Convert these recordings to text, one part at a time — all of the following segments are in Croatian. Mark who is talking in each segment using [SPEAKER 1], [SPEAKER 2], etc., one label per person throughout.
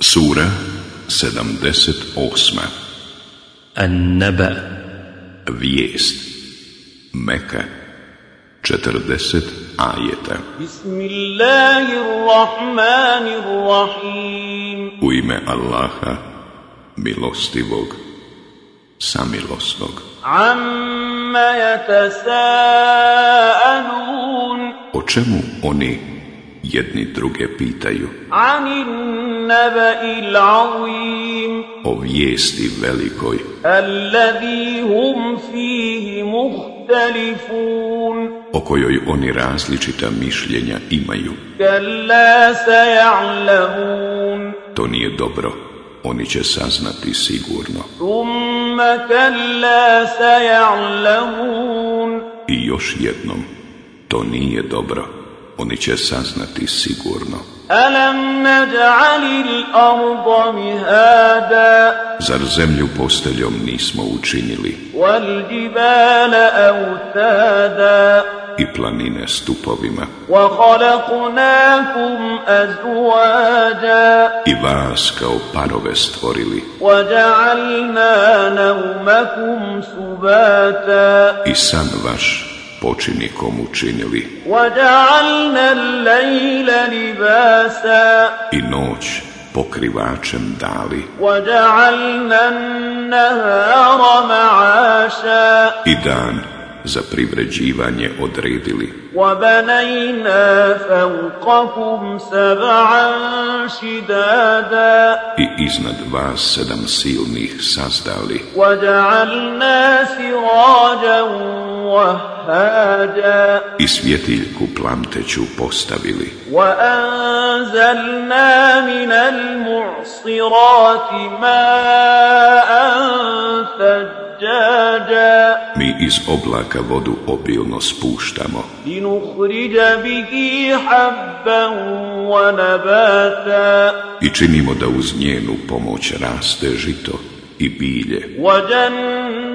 [SPEAKER 1] Sura 78.
[SPEAKER 2] An-Naba.
[SPEAKER 1] Vijest. Meka 40 ajeta.
[SPEAKER 3] Bismillahirrahmanirrahim.
[SPEAKER 1] U ime Allaha milostivog samilosnog.
[SPEAKER 3] Amma yatasaalun
[SPEAKER 1] O čemu oni jedni druge pitaju. O vijesti velikoj. O kojoj oni različita mišljenja imaju. To nije dobro. Oni će saznati sigurno. I još jednom to nije dobro oni će saznati sigurno.
[SPEAKER 3] Alam arda mihada.
[SPEAKER 1] Zar zemlju posteljom nismo učinili?
[SPEAKER 3] Wal jibala awtada.
[SPEAKER 1] I planine stupovima.
[SPEAKER 3] Wa khalaqnakum azwaja.
[SPEAKER 1] I vas kao parove stvorili.
[SPEAKER 3] Wa ja'alna nawmakum subata.
[SPEAKER 1] I san vaš počinikom učinili. I noć pokrivačem dali. I dan za privređivanje odredili. I iznad vas sedam silnih sazdali i svjetiljku plamteću postavili
[SPEAKER 3] وأنزلنا من المعصرات ماء ثجاجا
[SPEAKER 1] mi iz oblaka vodu obilno spuštamo
[SPEAKER 3] لنخرج به حبا ونباتا
[SPEAKER 1] i činimo da uz njenu pomoć raste žito i bilje
[SPEAKER 3] وجنات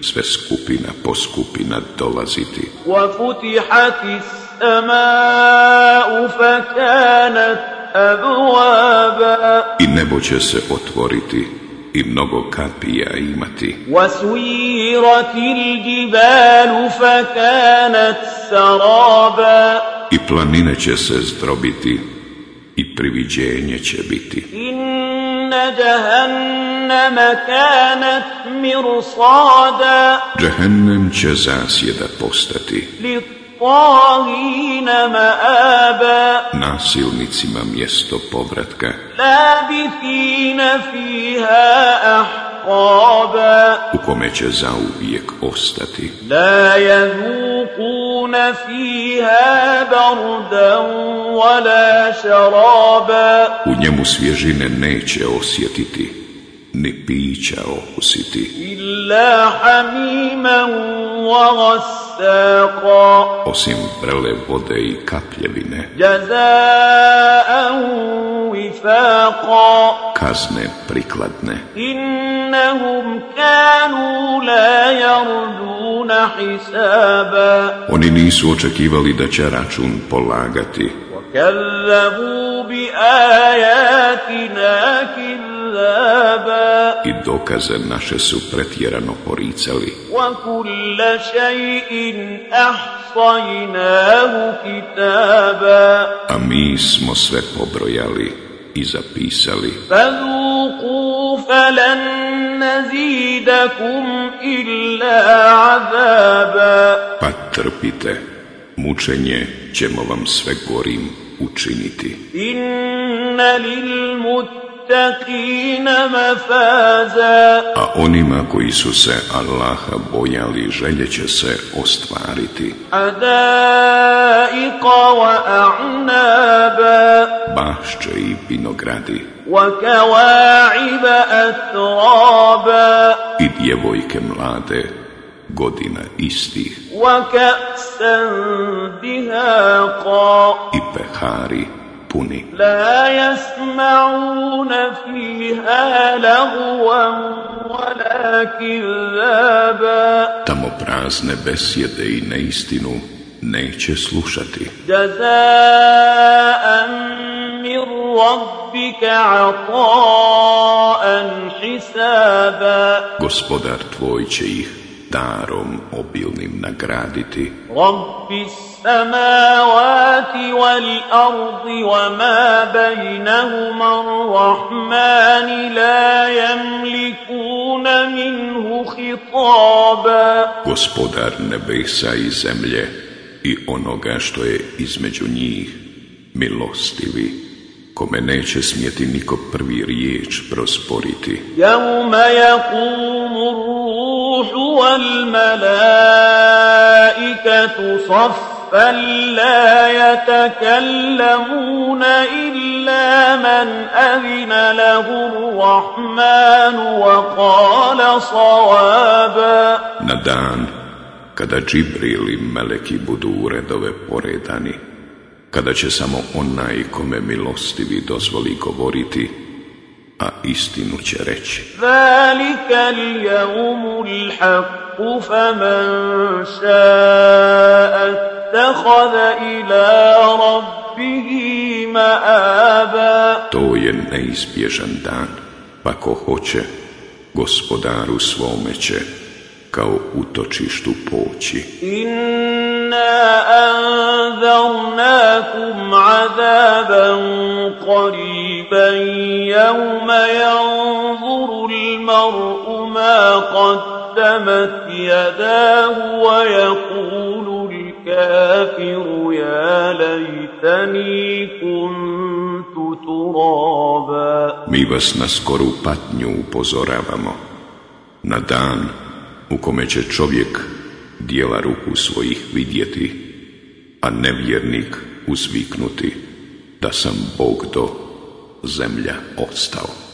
[SPEAKER 1] sve skupina po skupina dolaziti. I nebo će se otvoriti i mnogo kapija imati. I planine će se zdrobiti i priviđenje će biti.
[SPEAKER 3] Inna جهنم كانت مرصادا
[SPEAKER 1] Džehennem će zasjeda postati
[SPEAKER 3] للطاغين مآبا
[SPEAKER 1] nasilnicima mjesto povratka
[SPEAKER 3] لابثين فيها أحقابا
[SPEAKER 1] u kome će zauvijek ostati
[SPEAKER 3] لا يذوقون فيها بردا ولا شرابا
[SPEAKER 1] u njemu svježine neće osjetiti ni pića okusiti.
[SPEAKER 3] Illa hamiman wa gasaqa.
[SPEAKER 1] Osim prele vode i kapljevine.
[SPEAKER 3] Jazaan wifaqa.
[SPEAKER 1] Kazne prikladne.
[SPEAKER 3] Innahum kanu la yarjuna hisaba.
[SPEAKER 1] Oni nisu očekivali da će račun polagati.
[SPEAKER 3] Wa kallabu bi ayatina
[SPEAKER 1] i dokaze naše su pretjerano poricali. A mi smo sve pobrojali i zapisali. Pa trpite, mučenje ćemo vam sve gorim učiniti.
[SPEAKER 3] Inna lil mafaza.
[SPEAKER 1] A onima koji su se Allaha bojali željeće se ostvariti.
[SPEAKER 3] Adaiqa wa.
[SPEAKER 1] Bašće i vinogradi.
[SPEAKER 3] Wa kawaiba.
[SPEAKER 1] I djevojke mlade godina istih i pehari puni.
[SPEAKER 3] La jasma'una fiha laguvan, wala kizaba.
[SPEAKER 1] Tamo prazne besjede i neistinu neće slušati.
[SPEAKER 3] Jazaan min rabbika ata'an hisaba.
[SPEAKER 1] Gospodar tvoj će ih darom obilnim nagraditi.
[SPEAKER 3] Rabbi samavati wal ardi wa ma bejnahuma rahmani la jemlikuna minhu hitaba.
[SPEAKER 1] Gospodar nebesa i zemlje i onoga što je između njih milostivi kome neće smjeti niko prvi riječ prosporiti.
[SPEAKER 3] Jaume jakumur والملائكة صفا لا يتكلمون إلا من أذن له الرحمن وقال صوابا
[SPEAKER 1] Na dan kada Džibril i Meleki budu u redove poredani, kada će samo onaj kome milostivi dozvoli govoriti, a istinu će reći.
[SPEAKER 3] Zalika al-yawmu fa man faman sha'a ila rabbihi ma'aba.
[SPEAKER 1] To je neizbježan dan, pa ko hoće, gospodaru svome će kao utočištu poći.
[SPEAKER 3] Inna anzarnakum azaban qariban yawma yanzuru al-mar'u ma qaddamat yadahu wa yaqulu al-kafiru ya laytani kuntu turaba.
[SPEAKER 1] Mi vas na skoru patnju upozoravamo na dan u kome će čovjek dijela ruku svojih vidjeti, a nevjernik uzviknuti da sam Bog do zemlja ostao.